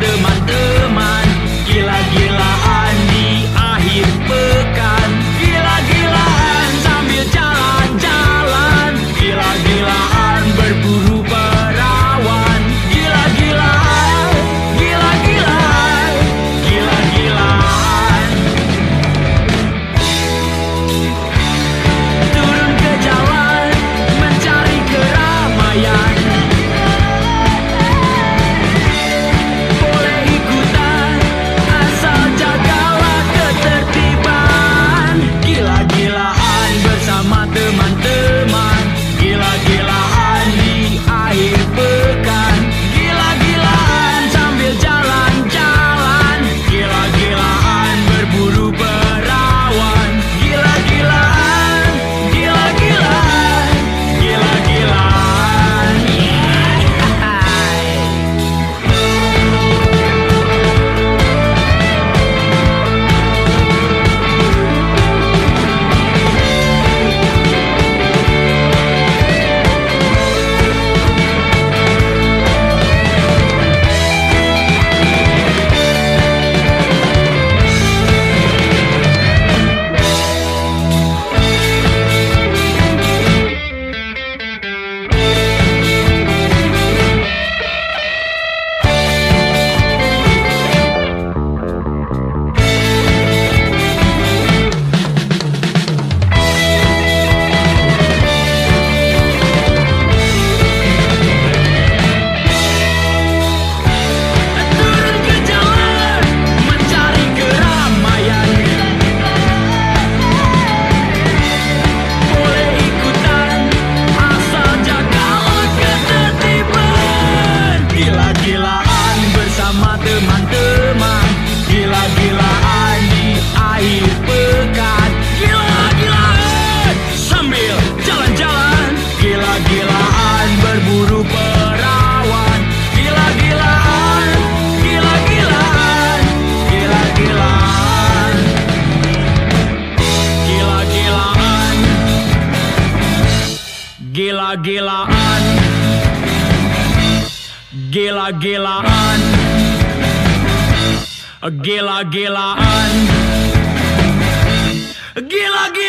do my Gila-gilaan. Gila-gilaan. Gila-gilaan. Gila-gilaan